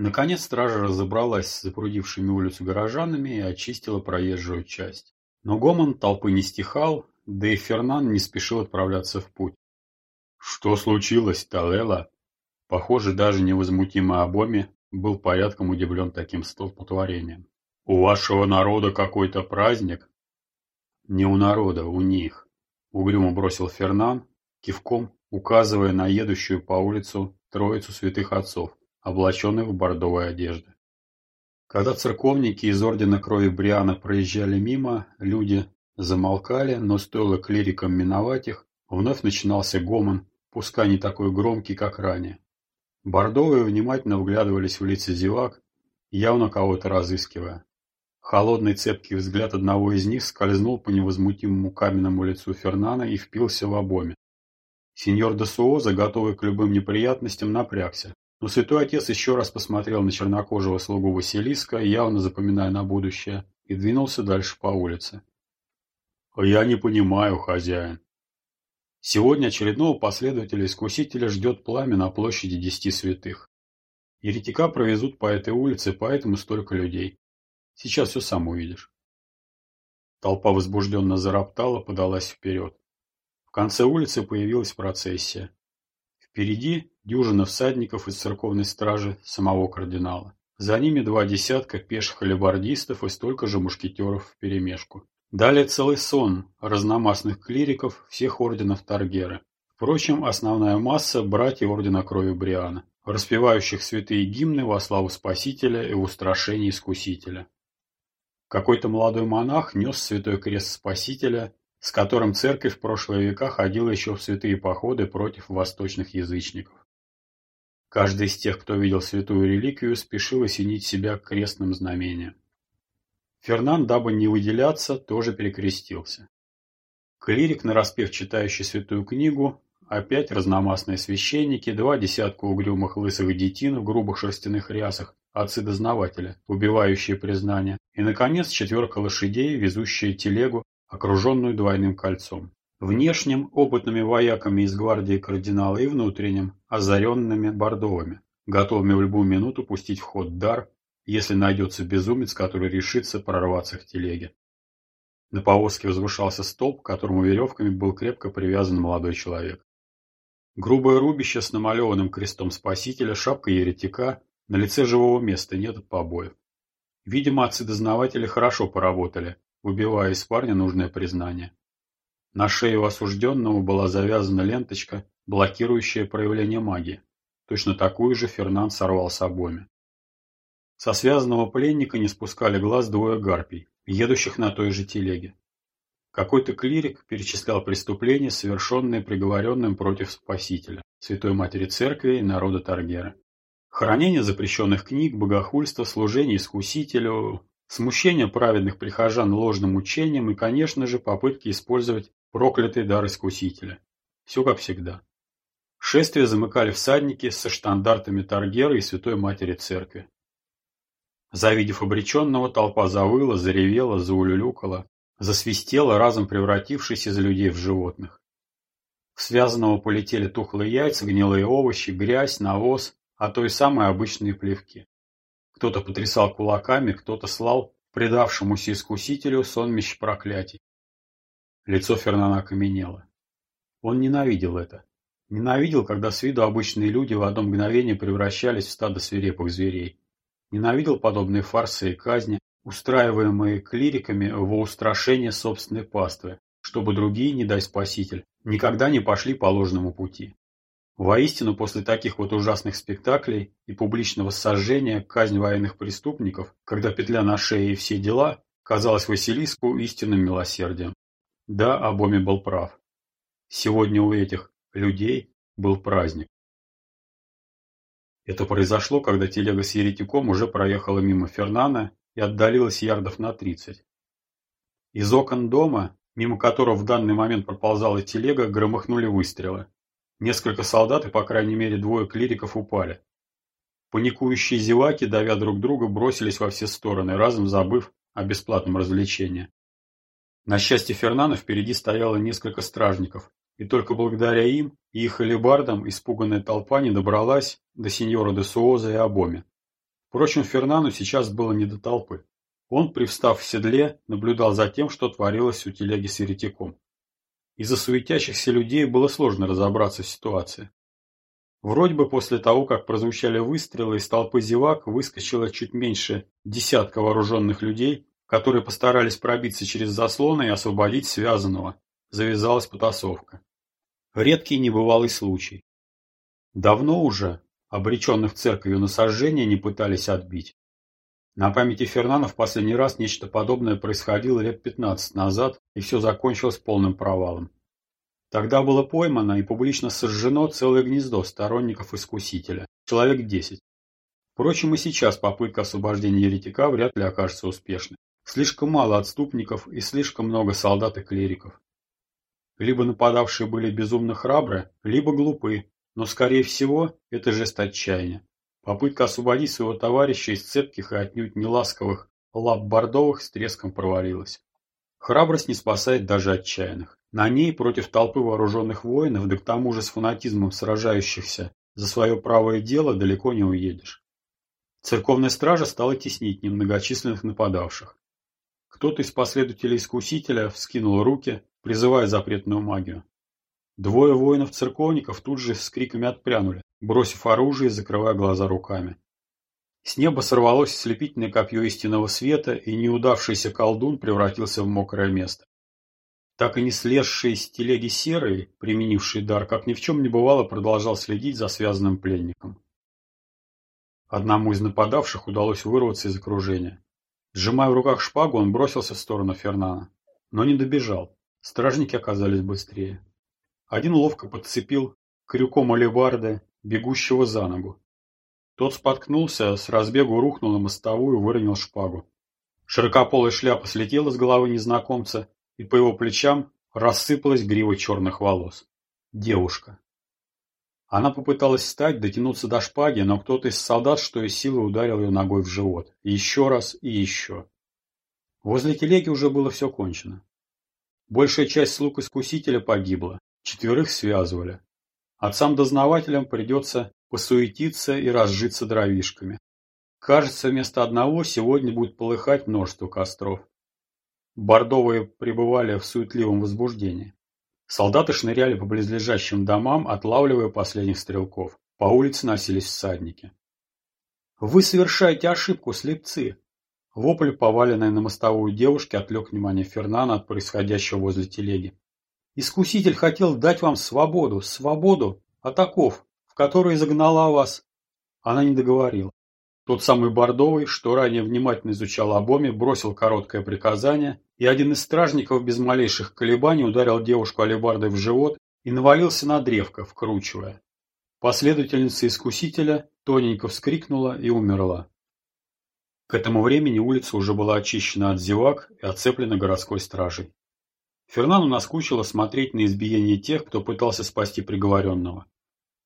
Наконец стража разобралась с запрудившими улицу горожанами и очистила проезжую часть. Но гомон толпы не стихал, да и Фернан не спешил отправляться в путь. «Что случилось, Талела?» Похоже, даже невозмутимый Абоми был порядком удивлен таким столпотворением. «У вашего народа какой-то праздник?» «Не у народа, у них», — угрюмо бросил Фернан, кивком указывая на едущую по улицу троицу святых отцов, облаченных в бордовые одежды. Когда церковники из ордена крови Бриана проезжали мимо, люди замолкали, но стоило клирикам миновать их, вновь начинался гомон, пускай не такой громкий, как ранее. Бордовые внимательно вглядывались в лица зевак, явно кого-то разыскивая. Холодный цепкий взгляд одного из них скользнул по невозмутимому каменному лицу Фернана и впился в обоме. Сеньор де Суоза, готовый к любым неприятностям, напрягся. Но святой отец еще раз посмотрел на чернокожего слугу Василиска, явно запоминая на будущее, и двинулся дальше по улице. «Я не понимаю, хозяин». Сегодня очередного последователя-искусителя ждет пламя на площади Десяти Святых. Еретика провезут по этой улице, поэтому столько людей. Сейчас все сам увидишь. Толпа возбужденно зароптала, подалась вперед. В конце улицы появилась процессия. Впереди дюжина всадников из церковной стражи самого кардинала. За ними два десятка пеших алебардистов и столько же мушкетеров вперемешку. Далее целый сон разномастных клириков всех орденов Таргера. Впрочем, основная масса – братья ордена крови Бриана, распевающих святые гимны во славу Спасителя и в устрашении Искусителя. Какой-то молодой монах нес святой крест Спасителя, с которым церковь в прошлые века ходила еще в святые походы против восточных язычников. Каждый из тех, кто видел святую реликвию, спешил осенить себя крестным знамением. Фернан, дабы не выделяться, тоже перекрестился. Клирик, нараспев читающий святую книгу, опять разномастные священники, два десятка угрюмых лысых детин в грубых шерстяных рясах отцы-дознавателя, убивающие признание, и, наконец, четверка лошадей, везущие телегу, окруженную двойным кольцом. Внешним – опытными вояками из гвардии кардинала и внутренним – озаренными бордовыми, готовыми в любую минуту пустить в ход дар, если найдется безумец, который решится прорваться к телеге. На повозке возвышался столб, к которому веревками был крепко привязан молодой человек. Грубое рубище с намалеванным крестом Спасителя, шапка еретика, на лице живого места нет побоев. Видимо, отцы-дознаватели хорошо поработали, выбивая из парня нужное признание. На шее у осужденного была завязана ленточка, блокирующая проявление магии. Точно такую же Фернанд сорвал с обоими. Со связанного пленника не спускали глаз двое гарпий, едущих на той же телеге. Какой-то клирик перечислял преступления, совершенные приговоренным против Спасителя, Святой Матери Церкви и народа Таргера. Хранение запрещенных книг, богохульство, служение искусителю, смущение праведных прихожан ложным учением и, конечно же, попытки использовать проклятый дар искусителя. Все как всегда. Шествие замыкали всадники со штандартами Таргера и Святой Матери Церкви. Завидев обреченного, толпа завыла, заревела, заулюлюкала, засвистела, разом превратившись из людей в животных. В связанного полетели тухлые яйца, гнилые овощи, грязь, навоз, а то и самые обычные плевки. Кто-то потрясал кулаками, кто-то слал предавшемуся искусителю сонмище проклятий. Лицо Фернана окаменело. Он ненавидел это. Ненавидел, когда с виду обычные люди в одно мгновение превращались в стадо свирепых зверей. Ненавидел подобные фарсы и казни, устраиваемые клириками во устрашение собственной паствы, чтобы другие, не дай спаситель, никогда не пошли по ложному пути. Воистину, после таких вот ужасных спектаклей и публичного сожжения казнь военных преступников, когда петля на шее и все дела, казалась Василиску истинным милосердием. Да, Абоми был прав. Сегодня у этих людей был праздник. Это произошло, когда телега с еретиком уже проехала мимо Фернана и отдалилась ярдов на тридцать. Из окон дома, мимо которого в данный момент проползала телега, громыхнули выстрелы. Несколько солдат и, по крайней мере, двое клириков упали. Паникующие зеваки, давя друг друга, бросились во все стороны, разом забыв о бесплатном развлечении. На счастье Фернана впереди стояло несколько стражников, и только благодаря им и их алебардам испуганная толпа не добралась до сеньора де Суоза и Абоми. Впрочем, Фернану сейчас было не до толпы. Он, привстав в седле, наблюдал за тем, что творилось у телеги с еретиком. Из-за суетящихся людей было сложно разобраться в ситуации. Вроде бы после того, как прозвучали выстрелы, из толпы зевак выскочило чуть меньше десятка вооруженных людей, которые постарались пробиться через заслоны и освободить связанного. Завязалась потасовка. Редкий небывалый случай. Давно уже обреченных церковью на сожжение не пытались отбить. На памяти Фернана в последний раз нечто подобное происходило лет 15 назад, и все закончилось полным провалом. Тогда было поймано и публично сожжено целое гнездо сторонников Искусителя, человек 10. Впрочем, и сейчас попытка освобождения еретика вряд ли окажется успешной. Слишком мало отступников и слишком много солдат и клириков. Либо нападавшие были безумно храбры, либо глупы, но, скорее всего, это жест отчаяния. Попытка освободить своего товарища из цепких и отнюдь неласковых лап бордовых с треском провалилась. Храбрость не спасает даже отчаянных. На ней против толпы вооруженных воинов, да к тому же с фанатизмом сражающихся за свое правое дело далеко не уедешь. Церковная стража стала теснить немногочисленных нападавших. Кто-то из последователей Искусителя вскинул руки, призывая запретную магию. Двое воинов-церковников тут же с криками отпрянули, бросив оружие и закрывая глаза руками. С неба сорвалось слепительное копье истинного света, и неудавшийся колдун превратился в мокрое место. Так и не слезший с телеги серый, применивший дар, как ни в чем не бывало, продолжал следить за связанным пленником. Одному из нападавших удалось вырваться из окружения. Сжимая в руках шпагу, он бросился в сторону Фернана, но не добежал. Стражники оказались быстрее. Один ловко подцепил крюком алебарды, бегущего за ногу. Тот споткнулся, с разбегу рухнул на мостовую, выронил шпагу. Широкополая шляпа слетела с головы незнакомца, и по его плечам рассыпалась грива черных волос. Девушка. Она попыталась встать, дотянуться до шпаги, но кто-то из солдат, что из силы, ударил ее ногой в живот. Еще раз и еще. Возле телеги уже было все кончено. Большая часть слуг искусителя погибла, четверых связывали. Отцам-дознавателям придется посуетиться и разжиться дровишками. Кажется, вместо одного сегодня будет полыхать множество костров. Бордовые пребывали в суетливом возбуждении. Солдаты шныряли по близлежащим домам, отлавливая последних стрелков. По улице носились всадники. «Вы совершаете ошибку, слепцы!» Вопль, поваленной на мостовую девушки, отвлек внимание Фернана от происходящего возле телеги. «Искуситель хотел дать вам свободу, свободу от оков, в которые загнала вас». Она не договорила. Тот самый Бордовый, что ранее внимательно изучал Абоми, бросил короткое приказание, и один из стражников без малейших колебаний ударил девушку алебардой в живот и навалился на древко, вкручивая. Последовательница искусителя тоненько вскрикнула и умерла. К этому времени улица уже была очищена от зевак и оцеплена городской стражей. Фернану наскучило смотреть на избиение тех, кто пытался спасти приговоренного.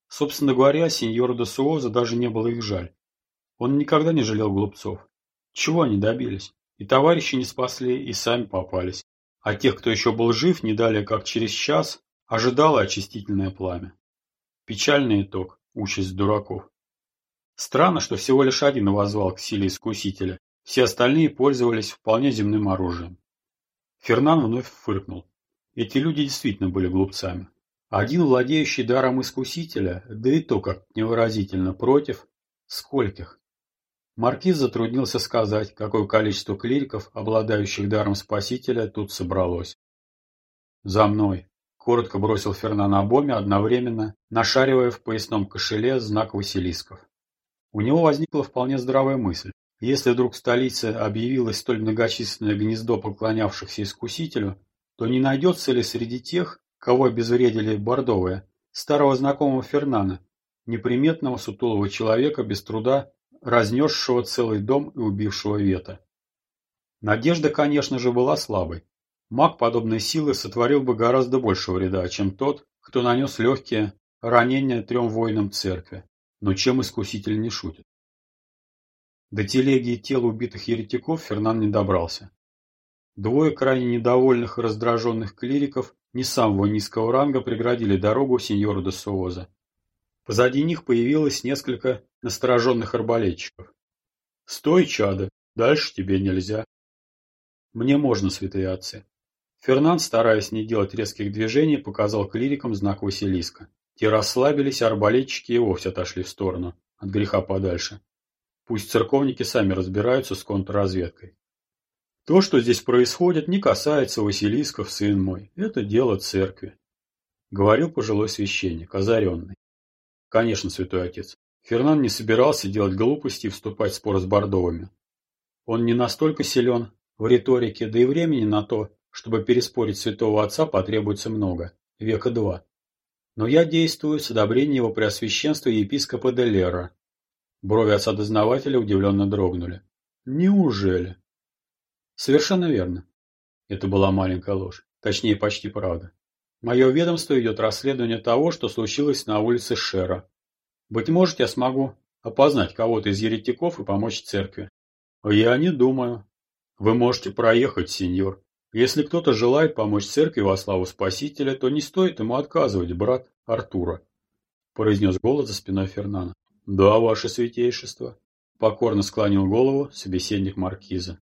Собственно говоря, сеньору де Суоза даже не было их жаль. Он никогда не жалел глупцов. Чего они добились? И товарищи не спасли, и сами попались. А тех, кто еще был жив, не далее как через час, ожидало очистительное пламя. Печальный итог, участь дураков. Странно, что всего лишь один возвал к силе искусителя, все остальные пользовались вполне земным оружием. Фернан вновь фыркнул. Эти люди действительно были глупцами. Один, владеющий даром искусителя, да и то как невыразительно против, скольких? Маркиз затруднился сказать, какое количество клириков, обладающих даром спасителя, тут собралось. «За мной!» – коротко бросил Фернан Абоми, одновременно нашаривая в поясном кошеле знак Василисков. У него возникла вполне здравая мысль. Если вдруг в столице объявилось столь многочисленное гнездо поклонявшихся искусителю, то не найдется ли среди тех, кого обезвредили бордовые, старого знакомого Фернана, неприметного сутулого человека без труда разнесшего целый дом и убившего Вета. Надежда, конечно же, была слабой. Маг подобной силы сотворил бы гораздо больше вреда, чем тот, кто нанес легкие ранения трем воинам церкви. Но чем искуситель не шутит? До телеги и тел убитых еретиков Фернан не добрался. Двое крайне недовольных и раздраженных клириков не самого низкого ранга преградили дорогу сеньору де Суоза. Позади них появилось несколько настороженных арбалетчиков. Стой, чадо, дальше тебе нельзя. Мне можно, святые отцы. Фернанд, стараясь не делать резких движений, показал клирикам знак Василиска. Те расслабились, а арбалетчики и вовсе отошли в сторону, от греха подальше. Пусть церковники сами разбираются с контрразведкой. То, что здесь происходит, не касается Василисков, сын мой. Это дело церкви. Говорил пожилой священник, озаренный. Конечно, святой отец. Фернан не собирался делать глупости и вступать в спор с Бордовыми. Он не настолько силен в риторике, да и времени на то, чтобы переспорить святого отца, потребуется много, века два. Но я действую с одобрения его преосвященства епископа Делера. Брови отца-дознавателя удивленно дрогнули. Неужели? Совершенно верно. Это была маленькая ложь. Точнее, почти правда. Мое ведомство идет расследование того, что случилось на улице Шера. Быть может, я смогу опознать кого-то из еретиков и помочь церкви. Я не думаю. Вы можете проехать, сеньор. Если кто-то желает помочь церкви во славу Спасителя, то не стоит ему отказывать, брат Артура, произнес голос за спиной Фернана. Да, ваше святейшество, покорно склонил голову собеседник маркиза.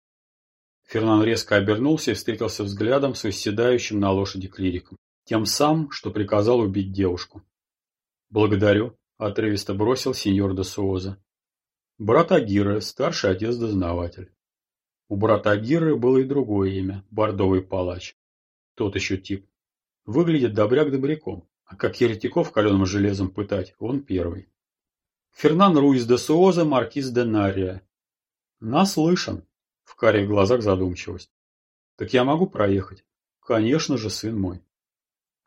Фернан резко обернулся и встретился взглядом с восседающим на лошади клириком, тем самым, что приказал убить девушку. «Благодарю», — отрывисто бросил сеньор де Суоза. «Брат Агира, старший отец-дознаватель». У брата Агиры было и другое имя – Бордовый палач. Тот еще тип. Выглядит добряк добряком, а как еретиков каленым железом пытать, он первый. Фернан Руиз де Суоза, маркиз де Нария. Наслышан. В карих глазах задумчивость. Так я могу проехать? Конечно же, сын мой.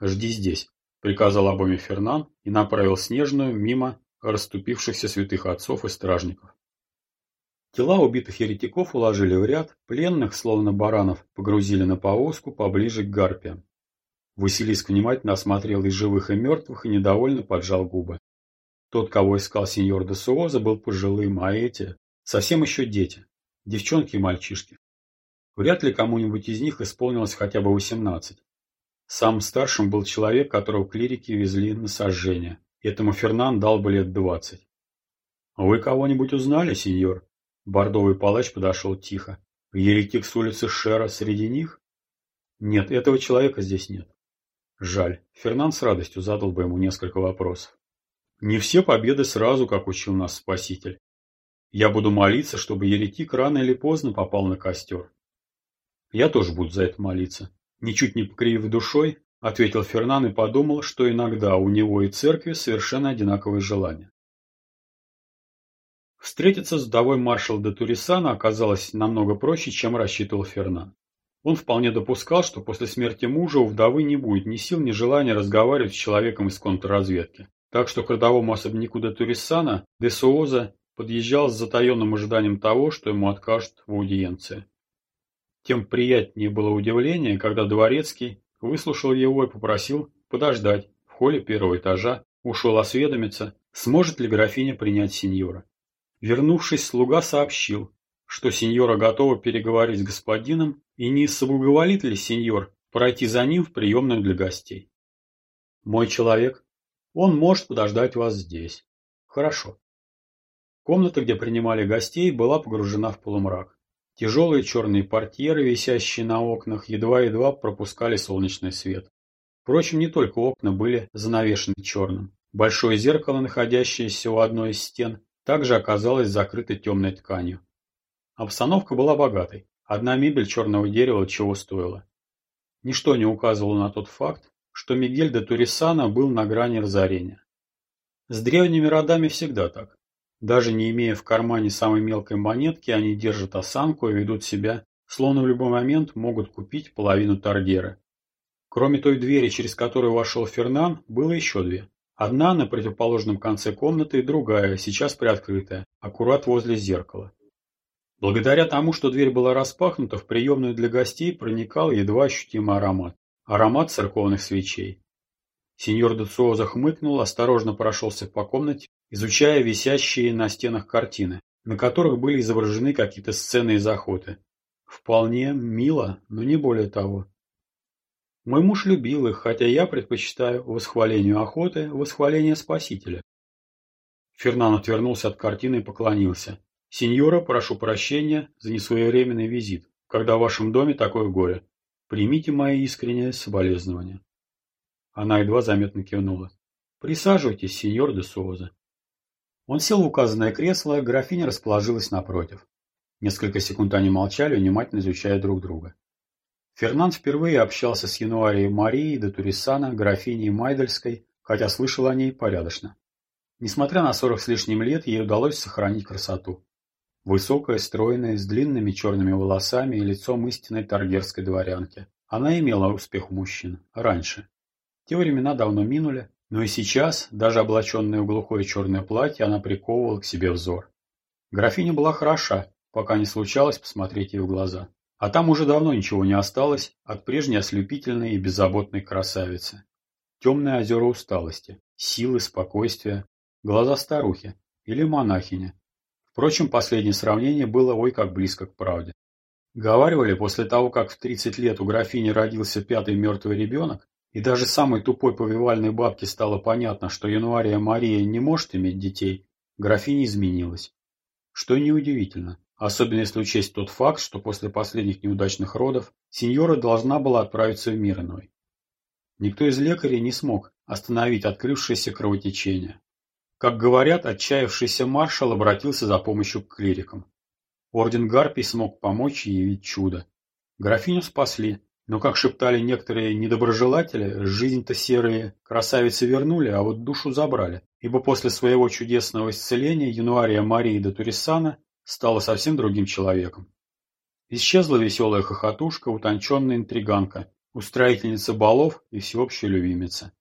Жди здесь, приказал обоими Фернан и направил Снежную мимо расступившихся святых отцов и стражников. Тела убитых еретиков уложили в ряд, пленных, словно баранов, погрузили на повозку поближе к гарпиям. Василиск внимательно осмотрел и живых, и мертвых, и недовольно поджал губы. Тот, кого искал сеньор де Суоза, был пожилым, а эти – совсем еще дети, девчонки и мальчишки. Вряд ли кому-нибудь из них исполнилось хотя бы восемнадцать. Самым старшим был человек, которого клирики везли на сожжение. Этому Фернан дал бы лет двадцать. «Вы кого-нибудь узнали, сеньор?» Бордовый палач подошел тихо. Еретик с улицы Шера среди них? Нет, этого человека здесь нет. Жаль. Фернан с радостью задал бы ему несколько вопросов. Не все победы сразу, как учил нас Спаситель. Я буду молиться, чтобы еретик рано или поздно попал на костер. Я тоже буду за это молиться. Ничуть не покривив душой, ответил Фернан и подумал, что иногда у него и церкви совершенно одинаковые желания. Встретиться с вдовой маршала де Турисана оказалось намного проще, чем рассчитывал Фернан. Он вполне допускал, что после смерти мужа у вдовы не будет ни сил, ни желания разговаривать с человеком из контрразведки. Так что к родовому особняку де Турисана де Суоза подъезжал с затаенным ожиданием того, что ему откажут в аудиенции. Тем приятнее было удивление, когда Дворецкий выслушал его и попросил подождать в холле первого этажа, ушел осведомиться, сможет ли графиня принять сеньора. Вернувшись, слуга сообщил, что сеньора готова переговорить с господином и не соблаговолит ли сеньор пройти за ним в приемную для гостей. Мой человек, он может подождать вас здесь. Хорошо. Комната, где принимали гостей, была погружена в полумрак. Тяжелые черные портьеры, висящие на окнах, едва-едва пропускали солнечный свет. Впрочем, не только окна были занавешены черным. Большое зеркало, находящееся у одной из стен, также оказалась закрыта темной тканью. Обстановка была богатой. Одна мебель черного дерева чего стоила. Ничто не указывало на тот факт, что Мигель де Турисана был на грани разорения. С древними родами всегда так. Даже не имея в кармане самой мелкой монетки, они держат осанку и ведут себя, словно в любой момент могут купить половину Таргеры. Кроме той двери, через которую вошел Фернан, было еще две. Одна на противоположном конце комнаты и другая, сейчас приоткрытая, аккурат возле зеркала. Благодаря тому, что дверь была распахнута, в приемную для гостей проникал едва ощутимый аромат. Аромат церковных свечей. Сеньор Децуо захмыкнул, осторожно прошелся по комнате, изучая висящие на стенах картины, на которых были изображены какие-то сцены из охоты. Вполне мило, но не более того. Мой муж любил их, хотя я предпочитаю восхвалению охоты восхваление Спасителя. Фернан отвернулся от картины и поклонился. Сеньора, прошу прощения за несвоевременный визит, когда в вашем доме такое горе. Примите мои искренние соболезнования. Она едва заметно кивнула. Присаживайтесь, сеньор де Соуза. Он сел в указанное кресло, графиня расположилась напротив. Несколько секунд они молчали, внимательно изучая друг друга. Фернанд впервые общался с Януарией Марией де Турисана, графиней Майдельской, хотя слышал о ней порядочно. Несмотря на сорок с лишним лет, ей удалось сохранить красоту. Высокая, стройная, с длинными черными волосами и лицом истинной таргерской дворянки. Она имела успех у мужчин. Раньше. Те времена давно минули, но и сейчас, даже облаченная в глухое черное платье, она приковывала к себе взор. Графиня была хороша, пока не случалось посмотреть ей в глаза. А там уже давно ничего не осталось от прежней ослепительной и беззаботной красавицы. Темные озера усталости, силы, спокойствия, глаза старухи или монахини. Впрочем, последнее сравнение было ой как близко к правде. Говаривали, после того, как в 30 лет у графини родился пятый мертвый ребенок, и даже самой тупой повивальной бабке стало понятно, что Януария Мария не может иметь детей, графиня изменилась. Что неудивительно. Особенно если учесть тот факт, что после последних неудачных родов сеньора должна была отправиться в мир иной. Никто из лекарей не смог остановить открывшееся кровотечение. Как говорят, отчаявшийся маршал обратился за помощью к клирикам. Орден Гарпий смог помочь и явить чудо. Графиню спасли, но, как шептали некоторые недоброжелатели, жизнь-то серые красавицы вернули, а вот душу забрали, ибо после своего чудесного исцеления Януария Марии де Турисана стала совсем другим человеком. Исчезла веселая хохотушка, утонченная интриганка, устроительница балов и всеобщая любимица.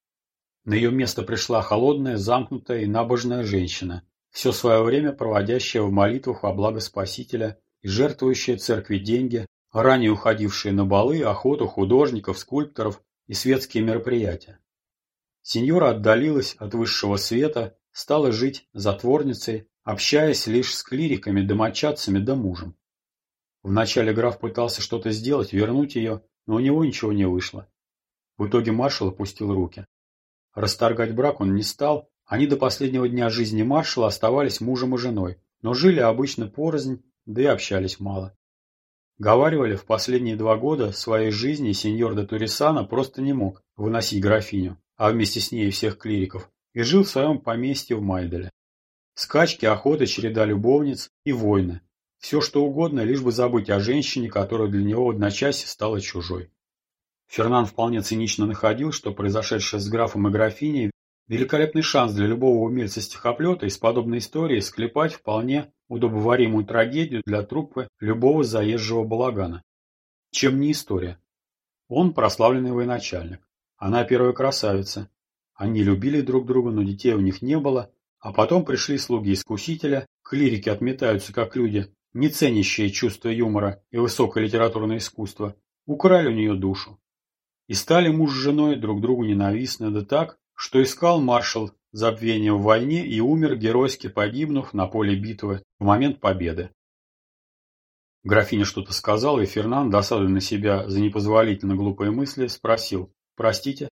На ее место пришла холодная, замкнутая и набожная женщина, все свое время проводящая в молитвах во благо Спасителя и жертвующая церкви деньги, ранее уходившие на балы, охоту художников, скульпторов и светские мероприятия. Сеньора отдалилась от высшего света, стала жить затворницей, общаясь лишь с клириками, домочадцами да мужем. Вначале граф пытался что-то сделать, вернуть ее, но у него ничего не вышло. В итоге маршал опустил руки. Расторгать брак он не стал, они до последнего дня жизни маршала оставались мужем и женой, но жили обычно порознь, да и общались мало. Говаривали, в последние два года своей жизни сеньор де Турисана просто не мог выносить графиню, а вместе с ней всех клириков, и жил в своем поместье в Майделе. Скачки, охота, череда любовниц и войны. Все что угодно, лишь бы забыть о женщине, которая для него в одночасье стала чужой. Фернан вполне цинично находил, что произошедшее с графом и графиней – великолепный шанс для любого умельца стихоплета из подобной истории склепать вполне удобоваримую трагедию для труппы любого заезжего балагана. Чем не история? Он прославленный военачальник. Она первая красавица. Они любили друг друга, но детей у них не было, а потом пришли слуги искусителя, клирики отметаются как люди, не ценящие чувство юмора и высокое литературное искусство, украли у нее душу. И стали муж с женой друг другу ненавистны, да так, что искал маршал забвение в войне и умер, геройски погибнув на поле битвы в момент победы. Графиня что-то сказала, и Фернан, досадуя на себя за непозволительно глупые мысли, спросил «Простите?»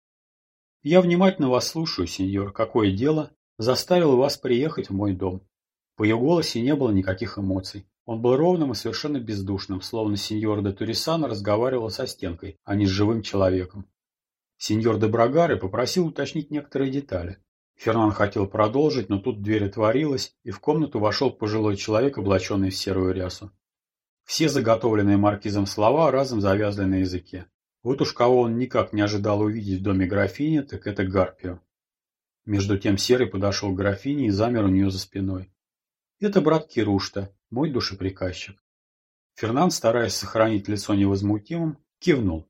«Я внимательно вас слушаю, сеньор. Какое дело?» заставил вас приехать в мой дом. По ее голосе не было никаких эмоций. Он был ровным и совершенно бездушным, словно сеньор де Турисана разговаривал со стенкой, а не с живым человеком. Сеньор де Брагаре попросил уточнить некоторые детали. Фернан хотел продолжить, но тут дверь отворилась, и в комнату вошел пожилой человек, облаченный в серую рясу. Все заготовленные маркизом слова разом завязли на языке. Вот уж кого он никак не ожидал увидеть в доме графини, так это Гарпию. Между тем Серый подошел к графине и замер у нее за спиной. «Это брат Кирушта, мой душеприказчик». Фернанд, стараясь сохранить лицо невозмутимым, кивнул.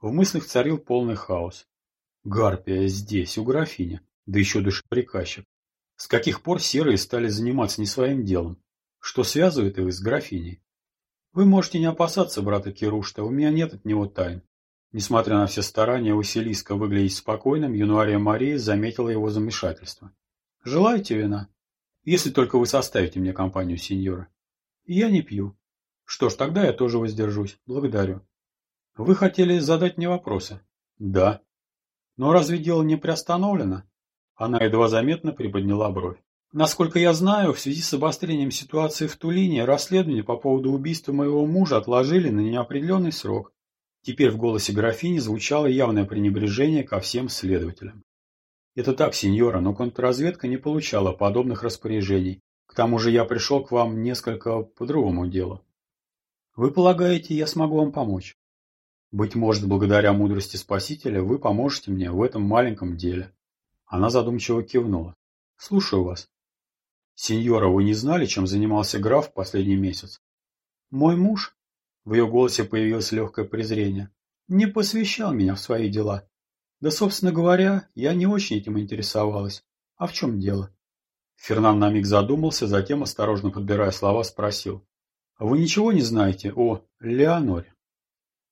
В мыслях царил полный хаос. Гарпия здесь, у графини, да еще душеприказчик. С каких пор серые стали заниматься не своим делом? Что связывает их с графиней? Вы можете не опасаться брата Кирушта, у меня нет от него тайн. Несмотря на все старания Василиска выглядеть спокойным, Януария Мария заметила его замешательство. «Желаете вина? Если только вы составите мне компанию, сеньора». «Я не пью». «Что ж, тогда я тоже воздержусь. Благодарю». «Вы хотели задать мне вопросы?» «Да». «Но разве дело не приостановлено?» Она едва заметно приподняла бровь. Насколько я знаю, в связи с обострением ситуации в Тулине, расследование по поводу убийства моего мужа отложили на неопределенный срок. Теперь в голосе графини звучало явное пренебрежение ко всем следователям. Это так, сеньора, но контрразведка не получала подобных распоряжений. К тому же я пришел к вам несколько по другому делу. Вы полагаете, я смогу вам помочь? Быть может, благодаря мудрости Спасителя вы поможете мне в этом маленьком деле. Она задумчиво кивнула. Слушаю вас. Сеньора, вы не знали, чем занимался граф последний месяц? Мой муж, в ее голосе появилось легкое презрение, не посвящал меня в свои дела. Да, собственно говоря, я не очень этим интересовалась. А в чем дело? Фернан на миг задумался, затем, осторожно подбирая слова, спросил. «А вы ничего не знаете о Леоноре?»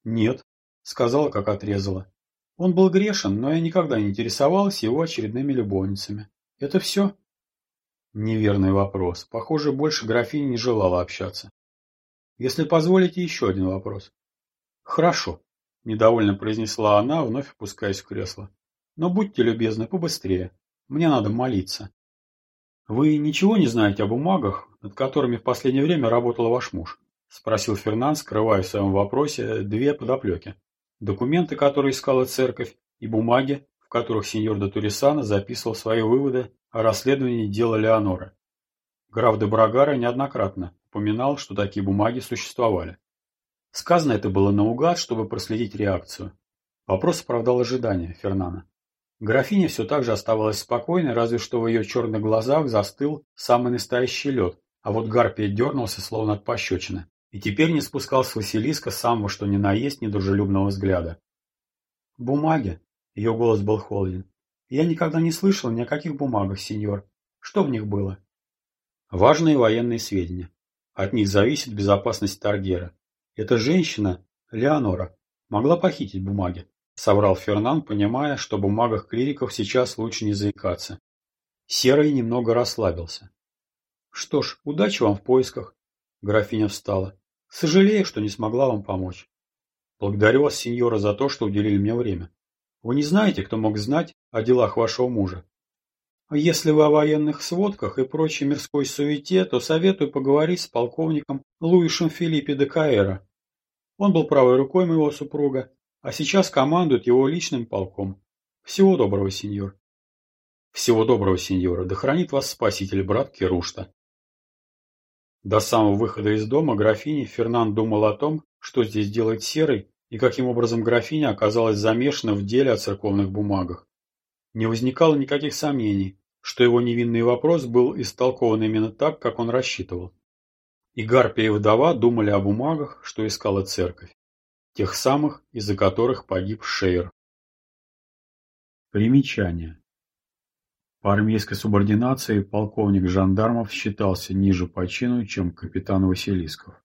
«Нет», — сказала, как отрезала. «Он был грешен, но я никогда не интересовалась его очередными любовницами. Это все?» Неверный вопрос. Похоже, больше графиня не желала общаться. Если позволите, еще один вопрос. Хорошо, недовольно произнесла она, вновь опускаясь в кресло. Но будьте любезны, побыстрее. Мне надо молиться. Вы ничего не знаете о бумагах, над которыми в последнее время работал ваш муж? Спросил Фернан, скрывая в своем вопросе две подоплеки. Документы, которые искала церковь, и бумаги, в которых сеньор де Турисана записывал свои выводы о расследовании дела Леоноры. Граф де Брагара неоднократно упоминал, что такие бумаги существовали. Сказано это было наугад, чтобы проследить реакцию. Вопрос оправдал ожидания Фернана. Графиня все так же оставалась спокойной, разве что в ее черных глазах застыл самый настоящий лед, а вот Гарпия дернулся, словно от пощечины, и теперь не спускал с Василиска самого что ни на есть недружелюбного взгляда. «Бумаги?» — ее голос был холоден. Я никогда не слышал ни о каких бумагах, сеньор. Что в них было? Важные военные сведения. От них зависит безопасность Таргера. Эта женщина, Леонора, могла похитить бумаги. Соврал Фернан, понимая, что бумагах клириков сейчас лучше не заикаться. Серый немного расслабился. Что ж, удачи вам в поисках. Графиня встала. Сожалею, что не смогла вам помочь. Благодарю вас, сеньора, за то, что уделили мне время. Вы не знаете, кто мог знать о делах вашего мужа? А если вы о военных сводках и прочей мирской суете, то советую поговорить с полковником Луишем Филиппе де Каэра. Он был правой рукой моего супруга, а сейчас командует его личным полком. Всего доброго, сеньор. Всего доброго, сеньора. Да хранит вас спаситель, брат Керушта. До самого выхода из дома графини Фернан думал о том, что здесь делает Серый, и каким образом графиня оказалась замешана в деле о церковных бумагах. Не возникало никаких сомнений, что его невинный вопрос был истолкован именно так, как он рассчитывал. И Гарпия и вдова думали о бумагах, что искала церковь, тех самых, из-за которых погиб Шейр. Примечание. По армейской субординации полковник жандармов считался ниже по чину, чем капитан Василисков.